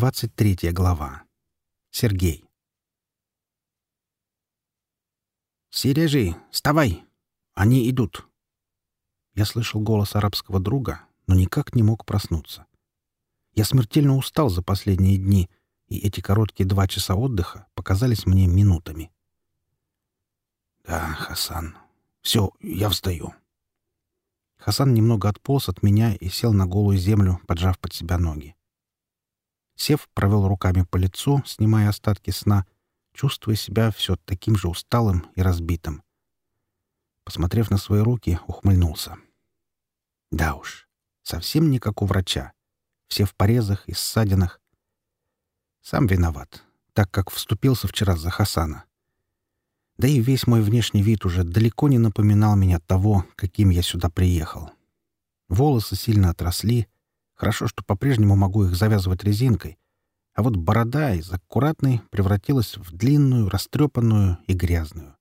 Двадцать третья глава. Сергей. «Сережи, вставай! Они идут!» Я слышал голос арабского друга, но никак не мог проснуться. Я смертельно устал за последние дни, и эти короткие два часа отдыха показались мне минутами. «Да, Хасан. Все, я встаю». Хасан немного отполз от меня и сел на голую землю, поджав под себя ноги. Сев, провел руками по лицу, снимая остатки сна, чувствуя себя все таким же усталым и разбитым. Посмотрев на свои руки, ухмыльнулся. Да уж, совсем не как у врача. Все в порезах и ссадинах. Сам виноват, так как вступился вчера за Хасана. Да и весь мой внешний вид уже далеко не напоминал меня того, каким я сюда приехал. Волосы сильно отросли. Хорошо, что по-прежнему могу их завязывать резинкой. А вот борода из аккуратной превратилась в длинную, растрепанную и грязную.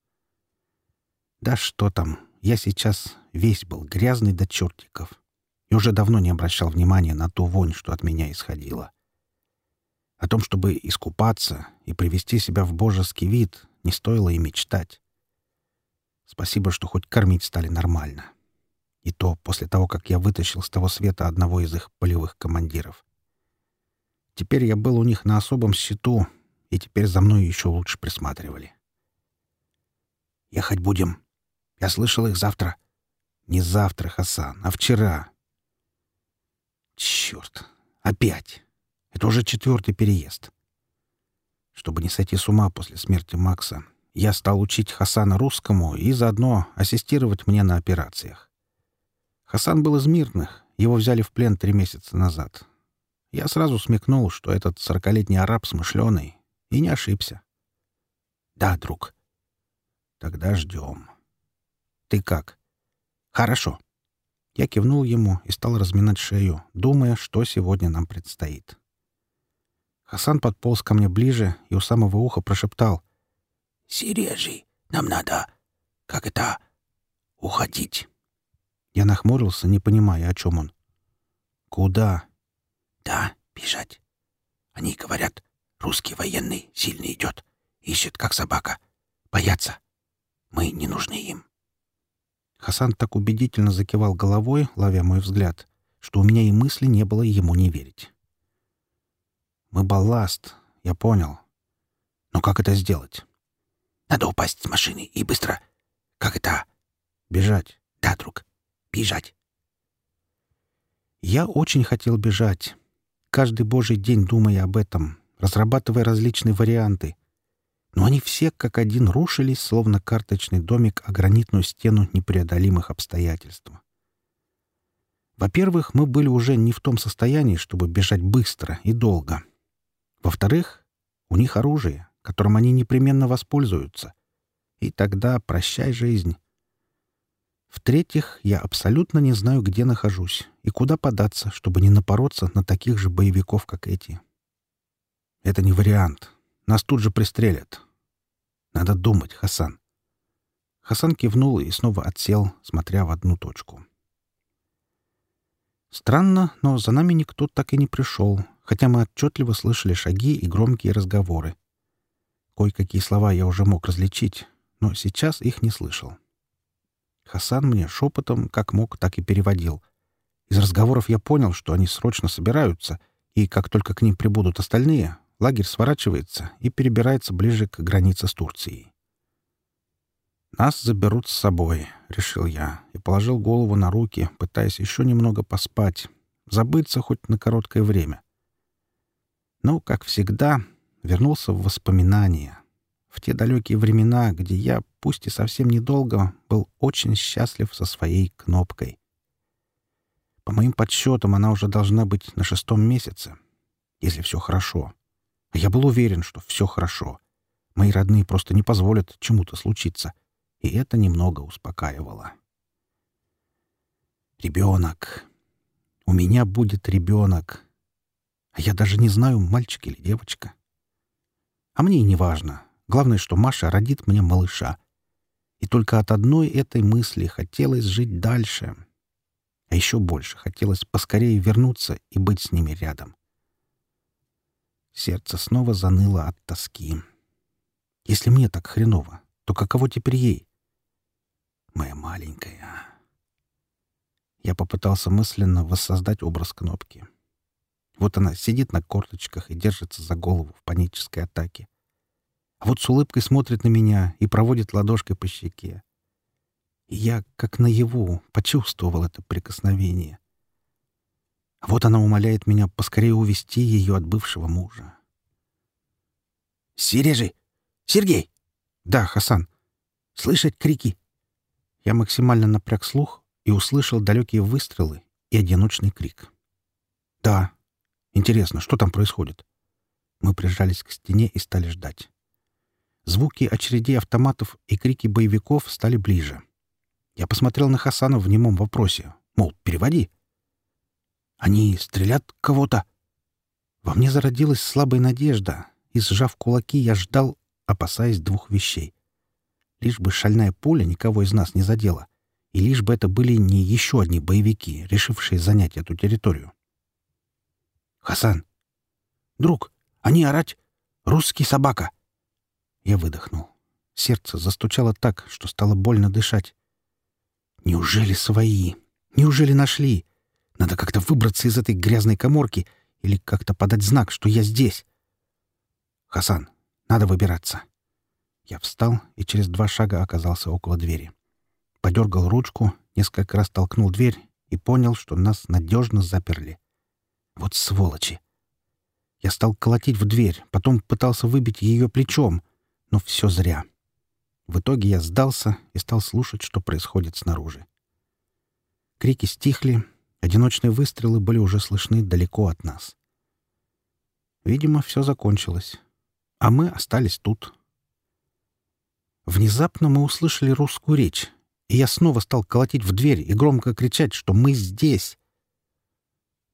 Да что там, я сейчас весь был грязный до чертиков и уже давно не обращал внимания на ту вонь, что от меня исходила. О том, чтобы искупаться и привести себя в божеский вид, не стоило и мечтать. Спасибо, что хоть кормить стали нормально. И то после того, как я вытащил с того света одного из их полевых командиров. Теперь я был у них на особом счету, и теперь за мной еще лучше присматривали. «Ехать будем. Я слышал их завтра». «Не завтра, Хасан, а вчера». «Черт! Опять! Это уже четвертый переезд». Чтобы не сойти с ума после смерти Макса, я стал учить Хасана русскому и заодно ассистировать мне на операциях. Хасан был из мирных, его взяли в плен три месяца назад. Я сразу смекнул, что этот сорокалетний араб смышленый, и не ошибся. «Да, друг». «Тогда ждем». «Ты как?» «Хорошо». Я кивнул ему и стал разминать шею, думая, что сегодня нам предстоит. Хасан подполз ко мне ближе и у самого уха прошептал. «Сережи, нам надо... как это... уходить». Я нахмурился, не понимая, о чем он. «Куда?» «Да, бежать. Они говорят, русский военный сильно идет, ищет, как собака. Боятся. Мы не нужны им». Хасан так убедительно закивал головой, ловя мой взгляд, что у меня и мысли не было ему не верить. Мы балласт, я понял. Но как это сделать? Надо упасть с машины и быстро... Как это? Бежать. Да, друг. Бежать. Я очень хотел бежать. Каждый божий день думая об этом, разрабатывая различные варианты. Но они все как один рушились, словно карточный домик о гранитную стену непреодолимых обстоятельств. Во-первых, мы были уже не в том состоянии, чтобы бежать быстро и долго. Во-вторых, у них оружие, которым они непременно воспользуются. И тогда прощай жизнь. В-третьих, я абсолютно не знаю, где нахожусь и куда податься, чтобы не напороться на таких же боевиков, как эти. Это не вариант. Нас тут же пристрелят. Надо думать, Хасан. Хасан кивнул и снова отсел, смотря в одну точку. Странно, но за нами никто так и не пришел, хотя мы отчетливо слышали шаги и громкие разговоры. Кое-какие слова я уже мог различить, но сейчас их не слышал. Хасан мне шепотом, как мог, так и переводил. Из разговоров я понял, что они срочно собираются, и как только к ним прибудут остальные, лагерь сворачивается и перебирается ближе к границе с Турцией. «Нас заберут с собой», — решил я, и положил голову на руки, пытаясь еще немного поспать, забыться хоть на короткое время но, как всегда, вернулся в воспоминания, в те далекие времена, где я, пусть и совсем недолго, был очень счастлив со своей кнопкой. По моим подсчетам, она уже должна быть на шестом месяце, если все хорошо. А я был уверен, что все хорошо. Мои родные просто не позволят чему-то случиться, и это немного успокаивало. Ребенок. У меня будет ребенок. А я даже не знаю, мальчик или девочка. А мне и не важно. Главное, что Маша родит мне малыша. И только от одной этой мысли хотелось жить дальше. А еще больше хотелось поскорее вернуться и быть с ними рядом. Сердце снова заныло от тоски. Если мне так хреново, то каково теперь ей? Моя маленькая. Я попытался мысленно воссоздать образ кнопки. Вот она сидит на корточках и держится за голову в панической атаке. А вот с улыбкой смотрит на меня и проводит ладошкой по щеке. И я, как наяву, почувствовал это прикосновение. А вот она умоляет меня поскорее увести ее от бывшего мужа. «Сережи! Сергей!» «Да, Хасан. Слышать крики?» Я максимально напряг слух и услышал далекие выстрелы и одиночный крик. «Да. Интересно, что там происходит?» Мы прижались к стене и стали ждать. Звуки очередей автоматов и крики боевиков стали ближе. Я посмотрел на Хасана в немом вопросе. Мол, переводи. Они стрелят кого-то. Во мне зародилась слабая надежда, и, сжав кулаки, я ждал, опасаясь двух вещей. Лишь бы шальная пуля никого из нас не задела, и лишь бы это были не еще одни боевики, решившие занять эту территорию. «Хасан! Друг, они орать! Русский собака!» Я выдохнул. Сердце застучало так, что стало больно дышать. Неужели свои? Неужели нашли? Надо как-то выбраться из этой грязной коморки или как-то подать знак, что я здесь. Хасан, надо выбираться. Я встал и через два шага оказался около двери. Подергал ручку, несколько раз толкнул дверь и понял, что нас надежно заперли. Вот сволочи! Я стал колотить в дверь, потом пытался выбить ее плечом, но все зря. В итоге я сдался и стал слушать, что происходит снаружи. Крики стихли, одиночные выстрелы были уже слышны далеко от нас. Видимо, все закончилось. А мы остались тут. Внезапно мы услышали русскую речь, и я снова стал колотить в дверь и громко кричать, что мы здесь.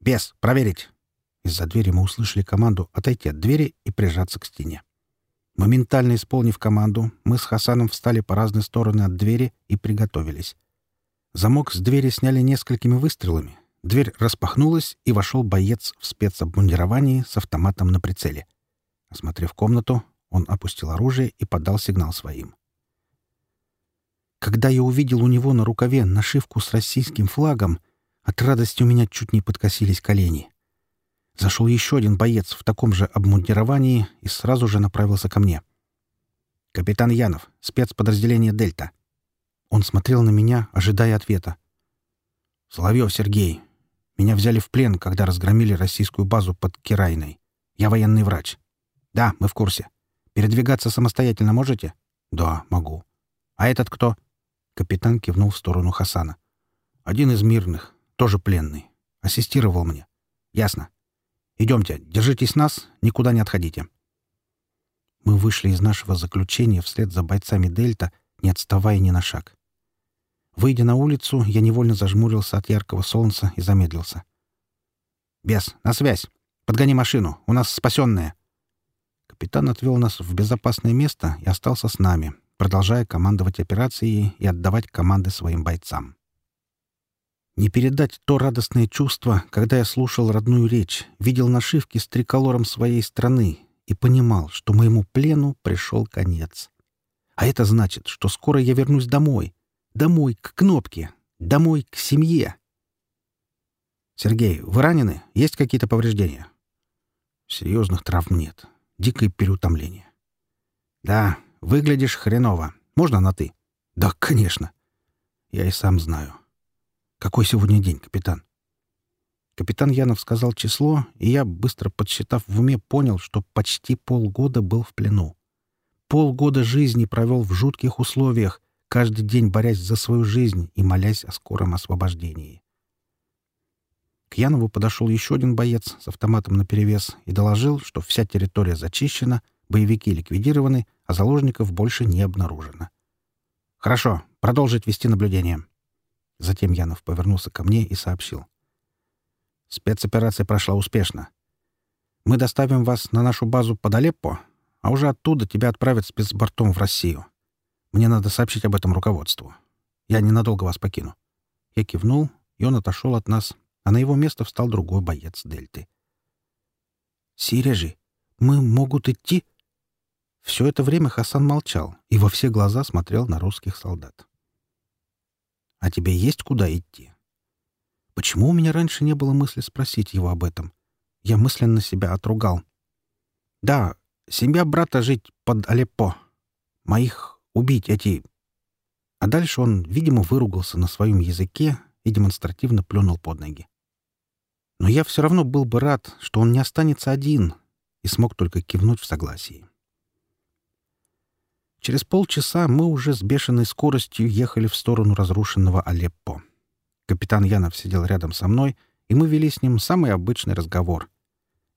«Бес, проверить!» Из-за двери мы услышали команду отойти от двери и прижаться к стене. Моментально исполнив команду, мы с Хасаном встали по разные стороны от двери и приготовились. Замок с двери сняли несколькими выстрелами. Дверь распахнулась, и вошел боец в спецобмундировании с автоматом на прицеле. Осмотрев комнату, он опустил оружие и подал сигнал своим. Когда я увидел у него на рукаве нашивку с российским флагом, от радости у меня чуть не подкосились колени. Зашел еще один боец в таком же обмундировании и сразу же направился ко мне. «Капитан Янов, спецподразделение «Дельта». Он смотрел на меня, ожидая ответа. «Соловьев Сергей. Меня взяли в плен, когда разгромили российскую базу под Кирайной. Я военный врач. Да, мы в курсе. Передвигаться самостоятельно можете?» «Да, могу». «А этот кто?» Капитан кивнул в сторону Хасана. «Один из мирных, тоже пленный. Ассистировал мне». «Ясно. Идемте, держитесь нас, никуда не отходите. Мы вышли из нашего заключения вслед за бойцами «Дельта», не отставая ни на шаг. Выйдя на улицу, я невольно зажмурился от яркого солнца и замедлился. «Бес, на связь! Подгони машину, у нас спасенная!» Капитан отвел нас в безопасное место и остался с нами, продолжая командовать операцией и отдавать команды своим бойцам. Не передать то радостное чувство, когда я слушал родную речь, видел нашивки с триколором своей страны и понимал, что моему плену пришел конец. А это значит, что скоро я вернусь домой. Домой, к кнопке. Домой, к семье. «Сергей, вы ранены? Есть какие-то повреждения?» «Серьезных травм нет. Дикое переутомление». «Да, выглядишь хреново. Можно на «ты»?» «Да, конечно. Я и сам знаю». «Какой сегодня день, капитан?» Капитан Янов сказал число, и я, быстро подсчитав в уме, понял, что почти полгода был в плену. Полгода жизни провел в жутких условиях, каждый день борясь за свою жизнь и молясь о скором освобождении. К Янову подошел еще один боец с автоматом наперевес и доложил, что вся территория зачищена, боевики ликвидированы, а заложников больше не обнаружено. «Хорошо, продолжить вести наблюдение». Затем Янов повернулся ко мне и сообщил. «Спецоперация прошла успешно. Мы доставим вас на нашу базу под Алеппо, а уже оттуда тебя отправят спецбортом в Россию. Мне надо сообщить об этом руководству. Я ненадолго вас покину». Я кивнул, и он отошел от нас, а на его место встал другой боец Дельты. «Сережи, мы могут идти?» Все это время Хасан молчал и во все глаза смотрел на русских солдат. «А тебе есть куда идти?» Почему у меня раньше не было мысли спросить его об этом? Я мысленно себя отругал. «Да, семья брата жить под Алеппо. Моих убить эти...» А дальше он, видимо, выругался на своем языке и демонстративно плюнул под ноги. Но я все равно был бы рад, что он не останется один, и смог только кивнуть в согласии. Через полчаса мы уже с бешеной скоростью ехали в сторону разрушенного Алеппо. Капитан Янов сидел рядом со мной, и мы вели с ним самый обычный разговор.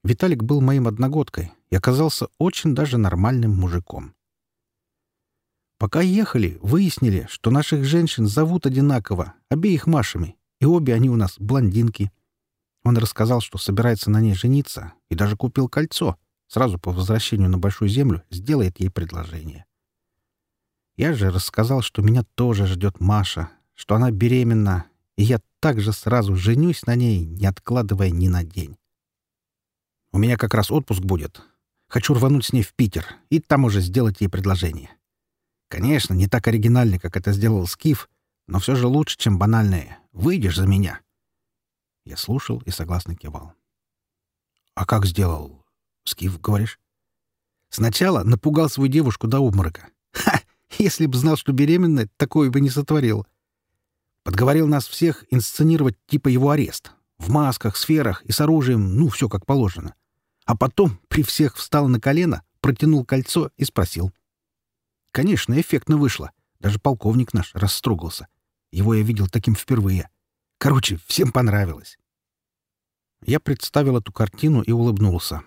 Виталик был моим одногодкой и оказался очень даже нормальным мужиком. Пока ехали, выяснили, что наших женщин зовут одинаково, обеих Машами, и обе они у нас блондинки. Он рассказал, что собирается на ней жениться, и даже купил кольцо. Сразу по возвращению на Большую Землю сделает ей предложение. Я же рассказал, что меня тоже ждет Маша, что она беременна, и я также сразу женюсь на ней, не откладывая ни на день. У меня как раз отпуск будет. Хочу рвануть с ней в Питер и там уже сделать ей предложение. Конечно, не так оригинально, как это сделал Скиф, но все же лучше, чем банальное. Выйдешь за меня. Я слушал и согласно кивал. «А как сделал? Скиф, говоришь?» «Сначала напугал свою девушку до обморока. Если б знал, что беременна, такое бы не сотворил. Подговорил нас всех инсценировать типа его арест. В масках, сферах и с оружием, ну, все как положено. А потом при всех встал на колено, протянул кольцо и спросил. Конечно, эффектно вышло. Даже полковник наш растрогался. Его я видел таким впервые. Короче, всем понравилось. Я представил эту картину и улыбнулся.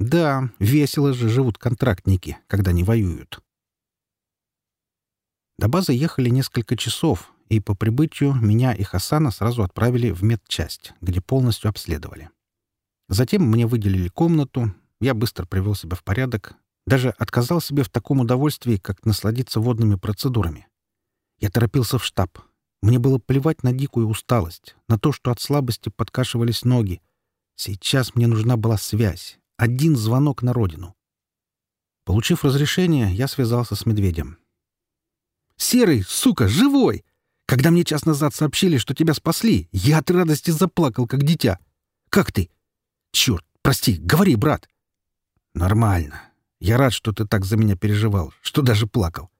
Да, весело же живут контрактники, когда не воюют. До базы ехали несколько часов, и по прибытию меня и Хасана сразу отправили в медчасть, где полностью обследовали. Затем мне выделили комнату, я быстро привел себя в порядок, даже отказал себе в таком удовольствии, как насладиться водными процедурами. Я торопился в штаб. Мне было плевать на дикую усталость, на то, что от слабости подкашивались ноги. Сейчас мне нужна была связь, один звонок на родину. Получив разрешение, я связался с медведем. «Серый, сука, живой! Когда мне час назад сообщили, что тебя спасли, я от радости заплакал, как дитя. Как ты? Черт, прости, говори, брат!» «Нормально. Я рад, что ты так за меня переживал, что даже плакал.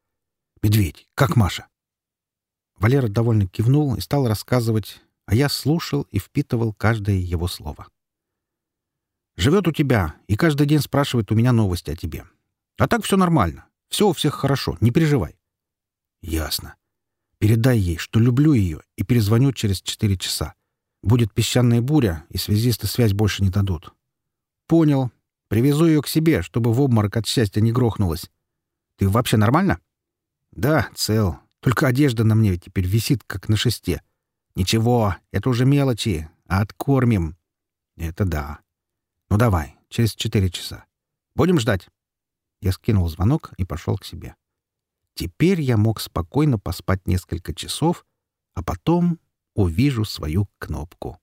Медведь, как Маша?» Валера довольно кивнул и стал рассказывать, а я слушал и впитывал каждое его слово. «Живет у тебя и каждый день спрашивает у меня новости о тебе. А так все нормально. Все у всех хорошо, не переживай». «Ясно. Передай ей, что люблю ее, и перезвоню через четыре часа. Будет песчаная буря, и связисты связь больше не дадут». «Понял. Привезу ее к себе, чтобы в обморок от счастья не грохнулась. Ты вообще нормально? Да, цел. Только одежда на мне теперь висит, как на шесте. Ничего, это уже мелочи. А откормим. Это да. Ну давай, через четыре часа. Будем ждать. Я скинул звонок и пошел к себе. Теперь я мог спокойно поспать несколько часов, а потом увижу свою кнопку.